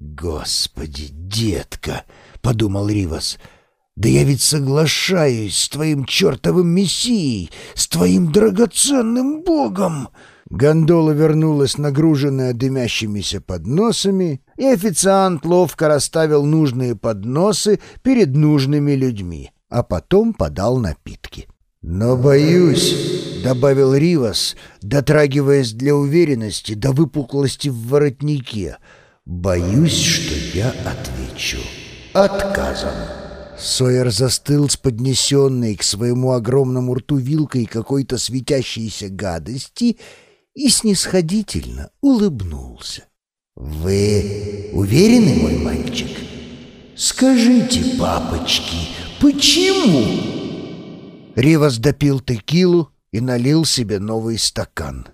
«Господи, детка!» — подумал Ривас. «Да я ведь соглашаюсь с твоим чертовым мессией, с твоим драгоценным богом!» Гондола вернулась, нагруженная дымящимися подносами, и официант ловко расставил нужные подносы перед нужными людьми, а потом подал напитки. «Но боюсь», — добавил Ривас, дотрагиваясь для уверенности до выпуклости в воротнике, «боюсь, что я отвечу отказом». Сойер застыл с поднесенной к своему огромному рту вилкой какой-то светящейся гадости и снисходительно улыбнулся. «Вы уверены, мой мальчик? Скажите, папочки, почему?» Ривас допил текилу и налил себе новый стакан.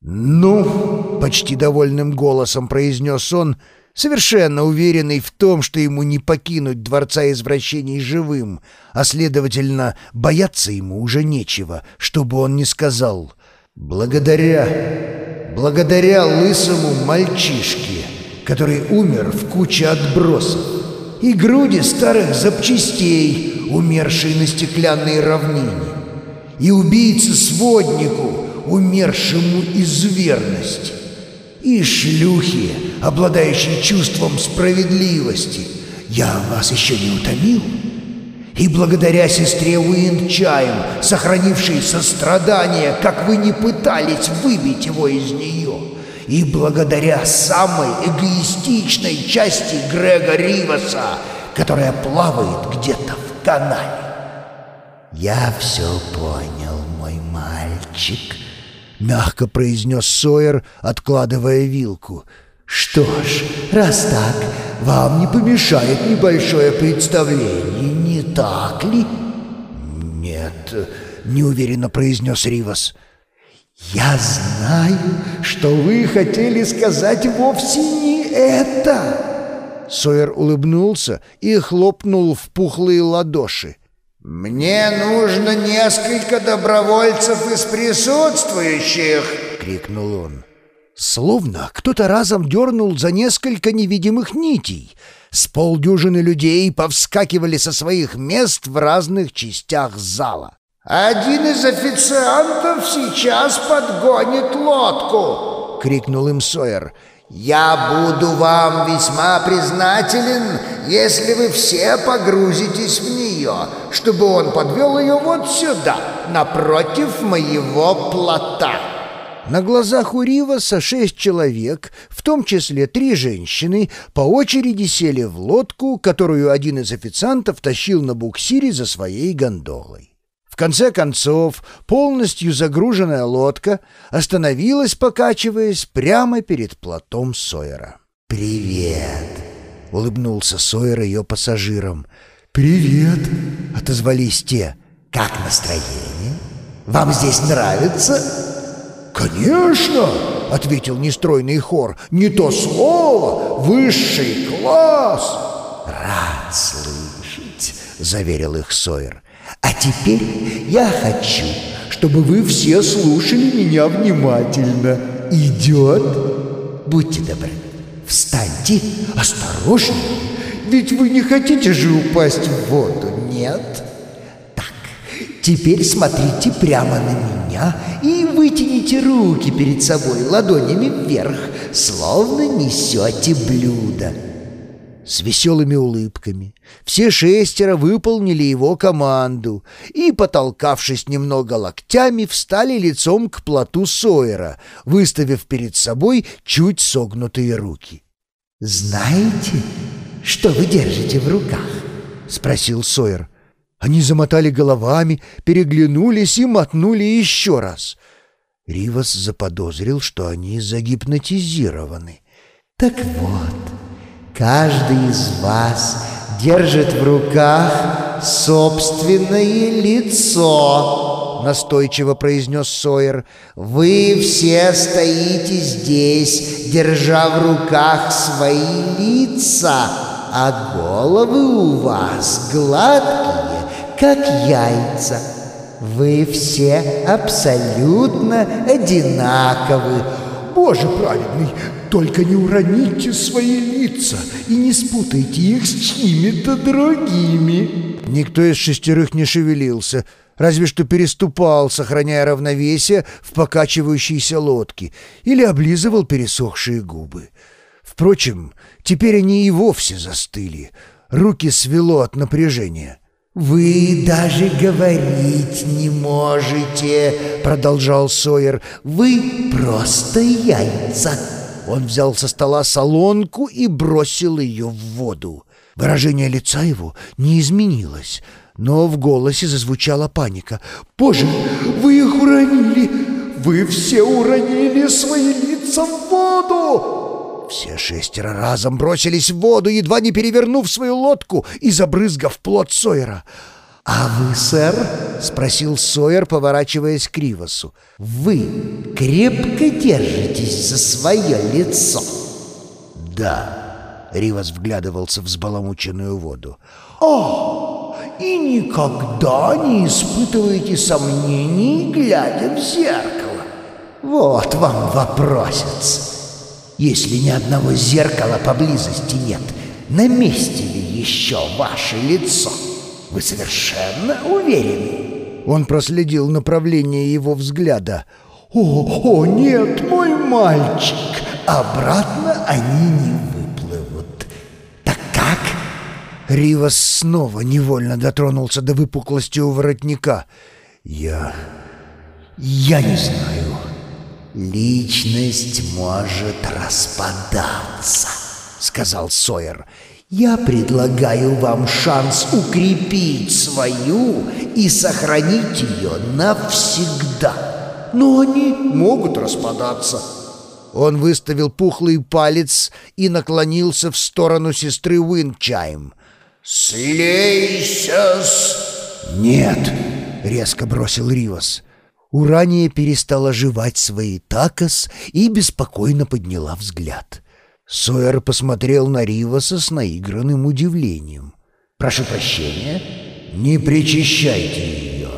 «Ну!» — почти довольным голосом произнес он, совершенно уверенный в том, что ему не покинуть Дворца Извращений живым, а, следовательно, бояться ему уже нечего, чтобы он не сказал — Благодаря, благодаря лысому мальчишке, который умер в куче отбросов, и груди старых запчастей, умершей на стеклянной равнине, и убийце-своднику, умершему из верности, и шлюхе, обладающей чувством справедливости. Я вас еще не утомил?» И благодаря сестре Уинчаем, сохранившей сострадание, как вы не пытались выбить его из нее, и благодаря самой эгоистичной части Грега Риваса, которая плавает где-то в канале. «Я все понял, мой мальчик», — мягко произнес Сойер, откладывая вилку. «Что ж, раз так, вам не помешает небольшое представление, не так ли?» «Нет», — неуверенно произнес Ривас. «Я знаю, что вы хотели сказать вовсе не это!» Сойер улыбнулся и хлопнул в пухлые ладоши. «Мне нужно несколько добровольцев из присутствующих!» — крикнул он. Словно кто-то разом дернул за несколько невидимых нитей. С полдюжины людей повскакивали со своих мест в разных частях зала. «Один из официантов сейчас подгонит лодку!» — крикнул им Сойер. «Я буду вам весьма признателен, если вы все погрузитесь в нее, чтобы он подвел ее вот сюда, напротив моего плота». На глазах у Риваса шесть человек, в том числе три женщины, по очереди сели в лодку, которую один из официантов тащил на буксире за своей гондолой. В конце концов, полностью загруженная лодка остановилась, покачиваясь прямо перед плотом Сойера. «Привет!» — улыбнулся Сойер ее пассажирам. «Привет!» — отозвались те. «Как настроение? Вам здесь нравится?» «Конечно!» — ответил нестройный хор. «Не то слово! Высший класс!» «Рад слышать!» — заверил их Сойер. «А теперь я хочу, чтобы вы все слушали меня внимательно. Идет? Будьте добры, встаньте, осторожнее, ведь вы не хотите же упасть в воду, нет?» Теперь смотрите прямо на меня и вытяните руки перед собой ладонями вверх, словно несете блюдо. С веселыми улыбками все шестеро выполнили его команду и, потолкавшись немного локтями, встали лицом к плоту Сойера, выставив перед собой чуть согнутые руки. «Знаете, что вы держите в руках?» — спросил Сойер. Они замотали головами, переглянулись и мотнули еще раз. Ривас заподозрил, что они загипнотизированы. «Так вот, каждый из вас держит в руках собственное лицо», — настойчиво произнес Сойер. «Вы все стоите здесь, держа в руках свои лица, а головы у вас гладкие, как яйца. Вы все абсолютно одинаковы. Боже праведный, только не уроните свои лица и не спутайте их с чьими-то другими. Никто из шестерых не шевелился, разве что переступал, сохраняя равновесие в покачивающейся лодке, или облизывал пересохшие губы. Впрочем, теперь они и вовсе застыли. Руки свело от напряжения. «Вы даже говорить не можете», — продолжал Сойер. «Вы просто яйца». Он взял со стола солонку и бросил ее в воду. Выражение лица его не изменилось, но в голосе зазвучала паника. «Боже, вы их уронили! Вы все уронили свои лица в воду!» Все шестеро разом бросились в воду, едва не перевернув свою лодку и забрызгав плот Сойера. «А вы, сэр?» — спросил Сойер, поворачиваясь к Ривасу. «Вы крепко держитесь за свое лицо?» «Да», — Ривас вглядывался в взбаламученную воду. «О, и никогда не испытываете сомнений, глядя в зеркало? Вот вам вопросец. Если ни одного зеркала поблизости нет, на месте ли еще ваше лицо? Вы совершенно уверены?» Он проследил направление его взгляда. «О, о, нет, мой мальчик, обратно они не выплывут. Так как?» Ривас снова невольно дотронулся до выпуклости у воротника. «Я... я не знаю». «Личность может распадаться», — сказал Сойер. «Я предлагаю вам шанс укрепить свою и сохранить ее навсегда. Но они могут распадаться». Он выставил пухлый палец и наклонился в сторону сестры Уинчайм. «Слейся-с!» «Нет!» — резко бросил Ривас. Урания перестала жевать свои такос и беспокойно подняла взгляд. Сойер посмотрел на Риваса с наигранным удивлением. «Прошу прощения, не причащайте ее».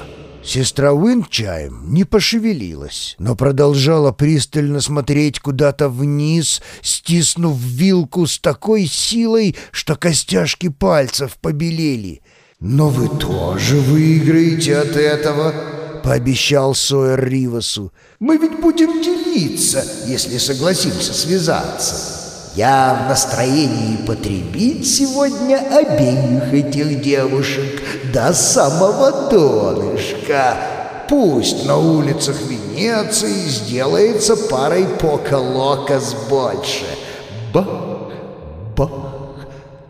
Сестра Уинчайм не пошевелилась, но продолжала пристально смотреть куда-то вниз, стиснув вилку с такой силой, что костяшки пальцев побелели. «Но вы тоже выиграете от этого», — пообещал Сойер Ривасу. «Мы ведь будем делиться, если согласимся связаться. Я в настроении потребить сегодня обеих этих девушек до самого донышка. Пусть на улицах Венеции сделается парой пока-локас больше. Бах, бах.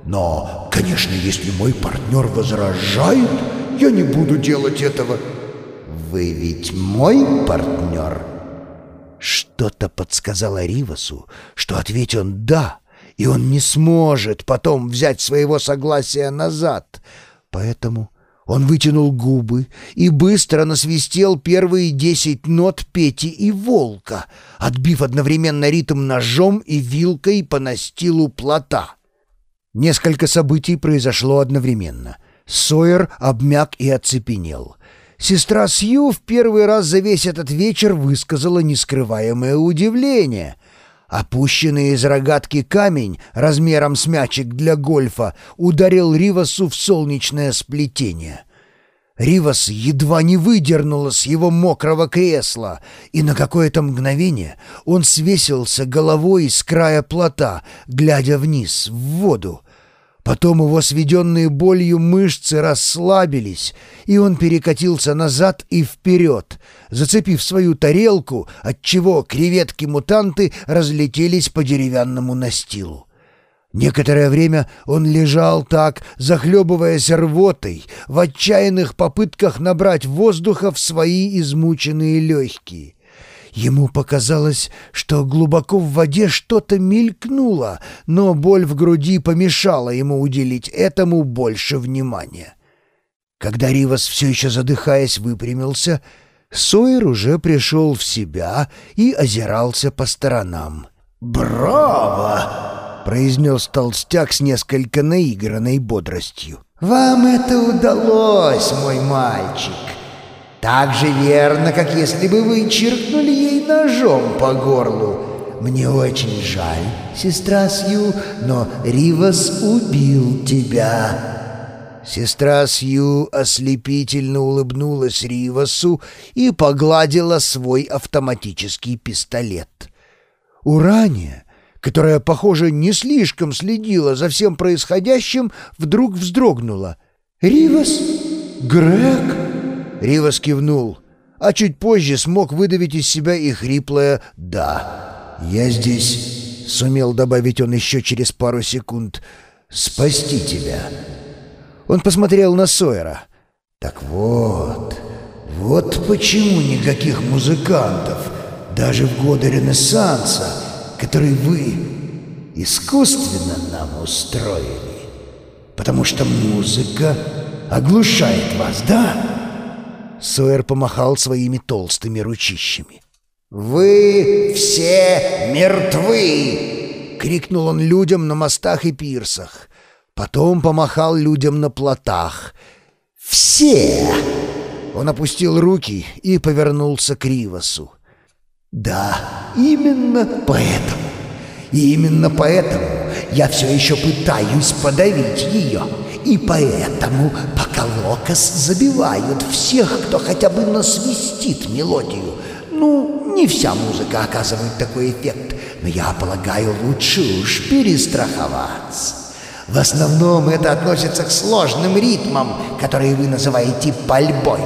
Но, конечно, если мой партнер возражает, я не буду делать этого». «Вы ведь мой партнер?» Что-то подсказало Ривасу, что ответь он «да», и он не сможет потом взять своего согласия назад. Поэтому он вытянул губы и быстро насвистел первые десять нот Пети и Волка, отбив одновременно ритм ножом и вилкой по настилу плота. Несколько событий произошло одновременно. Сойер обмяк и оцепенел. Сестра Сью в первый раз за весь этот вечер высказала нескрываемое удивление. Опущенный из рогатки камень размером с мячик для гольфа ударил Ривасу в солнечное сплетение. Ривас едва не выдернула с его мокрого кресла, и на какое-то мгновение он свесился головой с края плота, глядя вниз, в воду. Потом его сведенные болью мышцы расслабились, и он перекатился назад и вперед, зацепив свою тарелку, отчего креветки-мутанты разлетелись по деревянному настилу. Некоторое время он лежал так, захлебываясь рвотой, в отчаянных попытках набрать воздуха в свои измученные легкие. Ему показалось, что глубоко в воде что-то мелькнуло, но боль в груди помешала ему уделить этому больше внимания. Когда Ривас, все еще задыхаясь, выпрямился, Сойер уже пришел в себя и озирался по сторонам. «Браво!» — произнес толстяк с несколько наигранной бодростью. «Вам это удалось, мой мальчик!» Так же верно, как если бы вы чиркнули ей ножом по горлу. мне очень жаль, сестра Сью, но Ривас убил тебя». Сестра Сью ослепительно улыбнулась Ривасу и погладила свой автоматический пистолет. Урания, которая, похоже, не слишком следила за всем происходящим, вдруг вздрогнула. «Ривас? Грег?» Ривас кивнул, а чуть позже смог выдавить из себя и хриплое «да». «Я здесь», — сумел добавить он еще через пару секунд, — «спасти тебя». Он посмотрел на Сойера. «Так вот, вот почему никаких музыкантов, даже в годы Ренессанса, который вы искусственно нам устроили. Потому что музыка оглушает вас, да?» Сойер помахал своими толстыми ручищами. «Вы все мертвы!» — крикнул он людям на мостах и пирсах. Потом помахал людям на плотах. «Все!» Он опустил руки и повернулся к Ривасу. «Да, именно поэтому. И именно поэтому я все еще пытаюсь подавить ее». И поэтому пока Локос забивают всех, кто хотя бы насвистит мелодию. Ну, не вся музыка оказывает такой эффект, но я полагаю, лучше уж перестраховаться. В основном это относится к сложным ритмам, которые вы называете пальбой.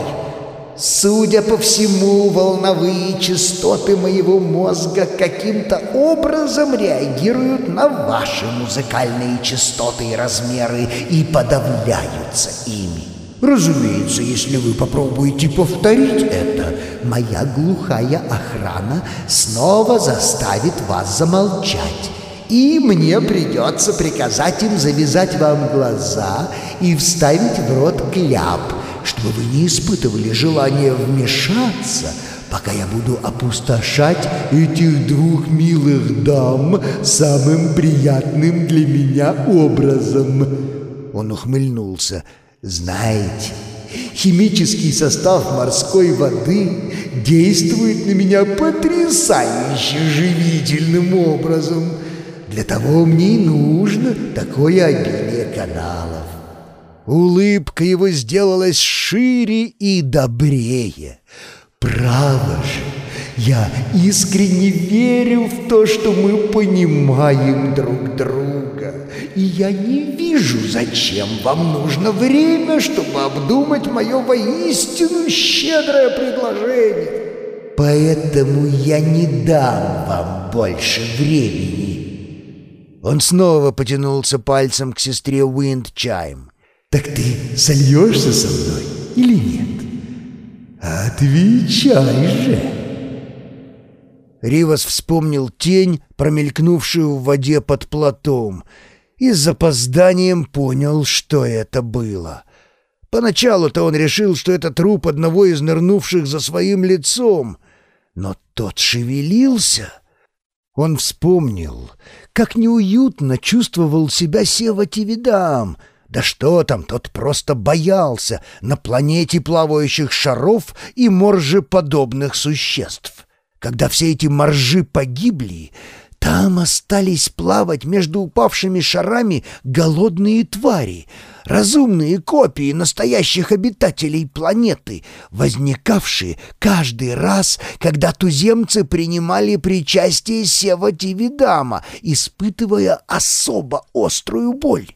Судя по всему, волновые частоты моего мозга каким-то образом реагируют на ваши музыкальные частоты и размеры и подавляются ими. Разумеется, если вы попробуете повторить это, моя глухая охрана снова заставит вас замолчать. И мне придется приказать им завязать вам глаза и вставить в рот кляп – чтобы вы не испытывали желания вмешаться, пока я буду опустошать этих двух милых дам самым приятным для меня образом». Он ухмыльнулся. «Знаете, химический состав морской воды действует на меня потрясающе живительным образом. Для того мне и нужно такое обилие каналов. Улыбка его сделалась шире и добрее. «Право же, я искренне верю в то, что мы понимаем друг друга, и я не вижу, зачем вам нужно время, чтобы обдумать мое воистину щедрое предложение. Поэтому я не дам вам больше времени». Он снова потянулся пальцем к сестре Уиндчайм. Так ты сольешься со мной или нет? Отвечай же!» Ривас вспомнил тень, промелькнувшую в воде под плотом, и с запозданием понял, что это было. Поначалу-то он решил, что это труп одного из нырнувших за своим лицом, но тот шевелился. Он вспомнил, как неуютно чувствовал себя Сева Тивидам — да что там, тот просто боялся на планете плавающих шаров и моржеподобных существ. Когда все эти моржи погибли, там остались плавать между упавшими шарами голодные твари, разумные копии настоящих обитателей планеты, возникавшие каждый раз, когда туземцы принимали причастие Сева Тивидама, испытывая особо острую боль.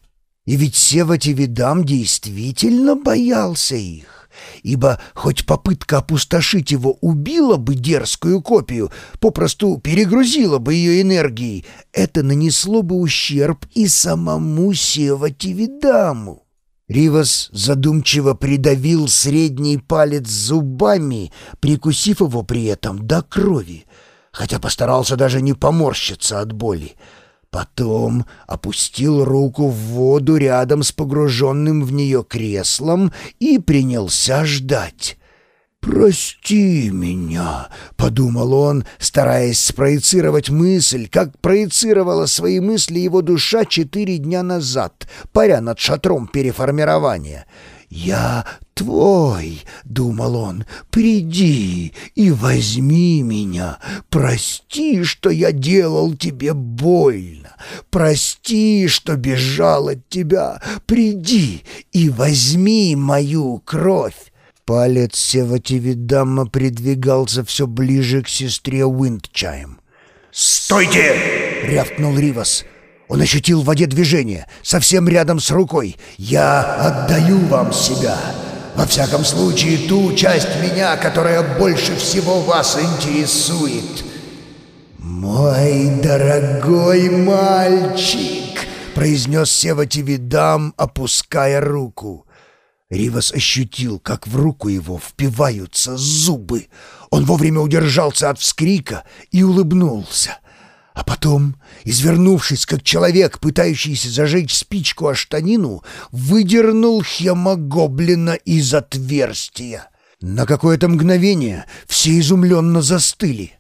И ведь Сева Тивидам действительно боялся их, ибо хоть попытка опустошить его убила бы дерзкую копию, попросту перегрузила бы ее энергией, это нанесло бы ущерб и самому Сева Тивидаму. Ривас задумчиво придавил средний палец зубами, прикусив его при этом до крови, хотя постарался даже не поморщиться от боли. Потом опустил руку в воду рядом с погруженным в нее креслом и принялся ждать. «Прости меня», — подумал он, стараясь спроецировать мысль, как проецировала свои мысли его душа четыре дня назад, паря над шатром переформирования. «Я твой», — думал он, — «приди и возьми меня, прости, что я делал тебе больно, прости, что бежал от тебя, приди и возьми мою кровь». Палец Севативидамма придвигался все ближе к сестре Уиндчаем. «Стойте!» — рявкнул Ривас. Он ощутил в воде движение, совсем рядом с рукой. «Я отдаю вам себя. Во всяком случае, ту часть меня, которая больше всего вас интересует». «Мой дорогой мальчик!» — произнес Севативидам, опуская руку. Ривас ощутил, как в руку его впиваются зубы. Он вовремя удержался от вскрика и улыбнулся. А потом, извернувшись, как человек, пытающийся зажечь спичку о штанину, выдернул хемогоблина из отверстия. На какое-то мгновение все изумленно застыли.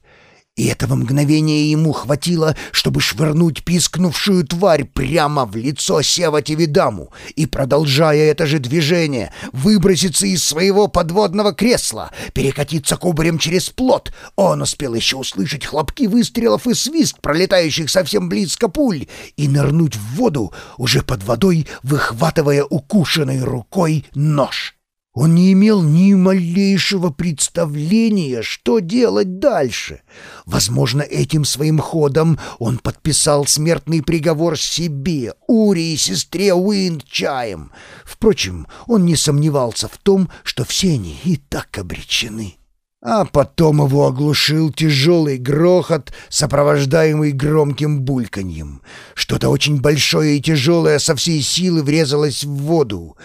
И этого мгновения ему хватило, чтобы швырнуть пискнувшую тварь прямо в лицо Севативидаму и, продолжая это же движение, выброситься из своего подводного кресла, перекатиться кубарем через плот. Он успел еще услышать хлопки выстрелов и свист, пролетающих совсем близко пуль, и нырнуть в воду, уже под водой, выхватывая укушенной рукой нож. Он не имел ни малейшего представления, что делать дальше. Возможно, этим своим ходом он подписал смертный приговор себе, Ури и сестре Уиндчаем. Впрочем, он не сомневался в том, что все они и так обречены. А потом его оглушил тяжелый грохот, сопровождаемый громким бульканьем. Что-то очень большое и тяжелое со всей силы врезалось в воду.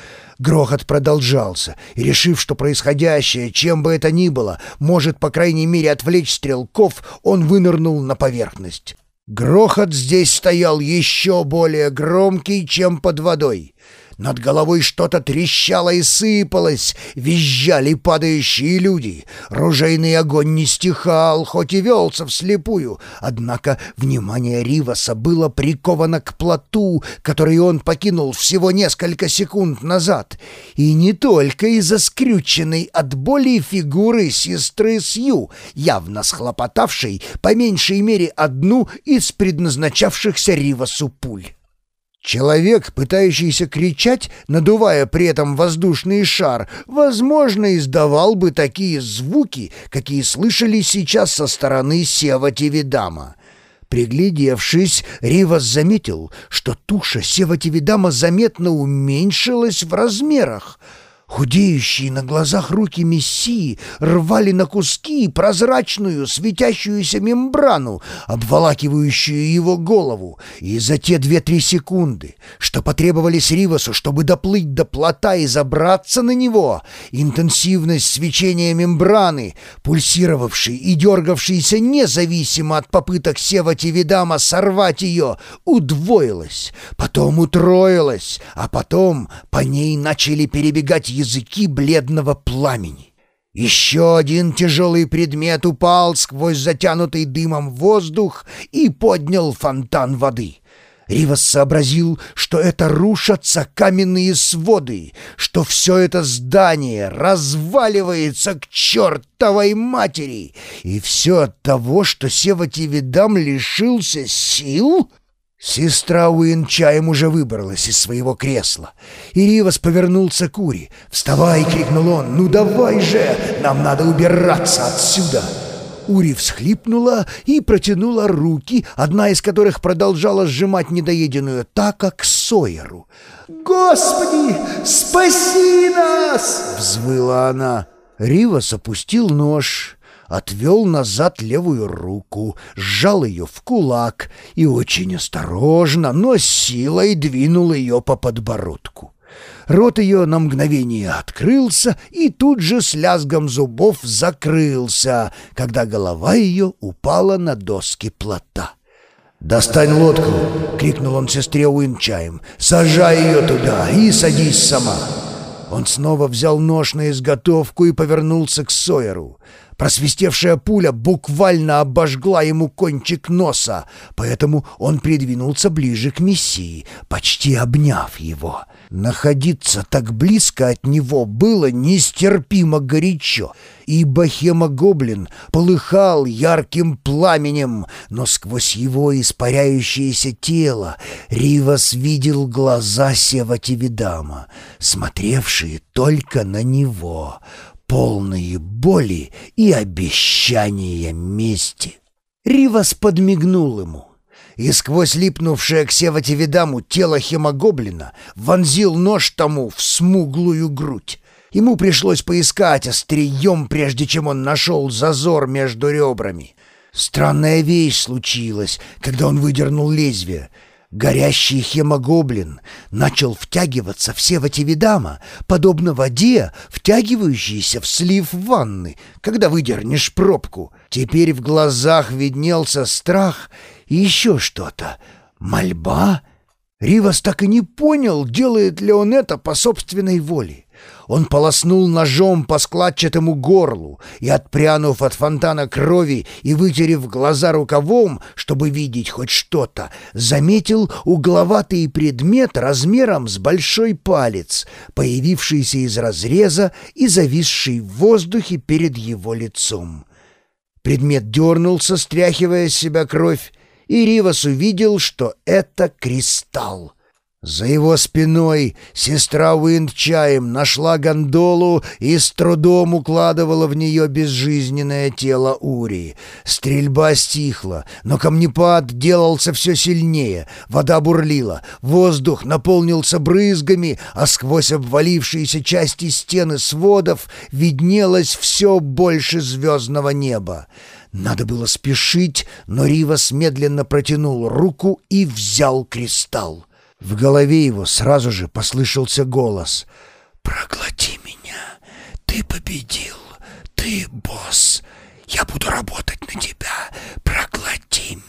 Грохот продолжался, и, решив, что происходящее, чем бы это ни было, может, по крайней мере, отвлечь стрелков, он вынырнул на поверхность. Грохот здесь стоял еще более громкий, чем под водой. Над головой что-то трещало и сыпалось, визжали падающие люди. Ружейный огонь не стихал, хоть и велся вслепую. Однако внимание Риваса было приковано к плоту, который он покинул всего несколько секунд назад. И не только из-за скрюченной от боли фигуры сестры Сью, явно схлопотавшей по меньшей мере одну из предназначавшихся Ривасу пуль. Человек, пытающийся кричать, надувая при этом воздушный шар, возможно, издавал бы такие звуки, какие слышали сейчас со стороны Сева Тивидама. Приглядевшись, Ривас заметил, что туша Сева Тивидама заметно уменьшилась в размерах — Худеющие на глазах руки Мессии рвали на куски прозрачную светящуюся мембрану, обволакивающую его голову, и за те две-три секунды, что потребовались Ривасу, чтобы доплыть до плота и забраться на него, интенсивность свечения мембраны, пульсировавшей и дергавшейся независимо от попыток Сева Тивидама сорвать ее, удвоилась, потом утроилась, а потом по ней начали перебегать языки бледного пламени. Еще один тяжелый предмет упал сквозь затянутый дымом воздух и поднял фонтан воды. Ривас сообразил, что это рушатся каменные своды, что все это здание разваливается к чертовой матери, и все от того, что Севативидам лишился сил? Сестра Уинчаем уже выбралась из своего кресла. И Ривас повернулся к Ури. «Вставай!» — крикнул он. «Ну давай же! Нам надо убираться отсюда!» Ури всхлипнула и протянула руки, одна из которых продолжала сжимать недоеденную тако к Сойеру. «Господи, спаси нас!» — взвыла она. Ривас опустил нож отвел назад левую руку, сжал ее в кулак и очень осторожно, но силой двинул ее по подбородку. Рот ее на мгновение открылся и тут же с лязгом зубов закрылся, когда голова ее упала на доски плота. «Достань лодку!» — крикнул он сестре Уинчаем. «Сажай ее туда и садись сама!» Он снова взял нож на изготовку и повернулся к Сойеру. Просвистевшая пуля буквально обожгла ему кончик носа, поэтому он придвинулся ближе к Мессии, почти обняв его. Находиться так близко от него было нестерпимо горячо, ибо хемогоблин полыхал ярким пламенем, но сквозь его испаряющееся тело Ривас видел глаза Севативидама, смотревшие только на него — полные боли и обещания мести. Ривас подмигнул ему, и сквозь липнувшее к Севативидаму тело хемогоблина вонзил нож тому в смуглую грудь. Ему пришлось поискать острием, прежде чем он нашел зазор между ребрами. Странная вещь случилась, когда он выдернул лезвие — Горящий хемогоблин начал втягиваться в севативидама, подобно воде, втягивающейся в слив ванны, когда выдернешь пробку. Теперь в глазах виднелся страх и еще что-то. Мольба? Ривас так и не понял, делает ли он это по собственной воле. Он полоснул ножом по складчатому горлу и, отпрянув от фонтана крови и вытерев глаза рукавом, чтобы видеть хоть что-то, заметил угловатый предмет размером с большой палец, появившийся из разреза и зависший в воздухе перед его лицом. Предмет дернулся, стряхивая с себя кровь, и Ривас увидел, что это кристалл. За его спиной сестра Уиндчаем нашла гондолу и с трудом укладывала в нее безжизненное тело Ури. Стрельба стихла, но камнепад делался все сильнее. Вода бурлила, воздух наполнился брызгами, а сквозь обвалившиеся части стены сводов виднелось все больше звездного неба. Надо было спешить, но Ривас медленно протянул руку и взял кристалл. В голове его сразу же послышался голос. «Проглоти меня! Ты победил! Ты босс! Я буду работать на тебя! Проглоти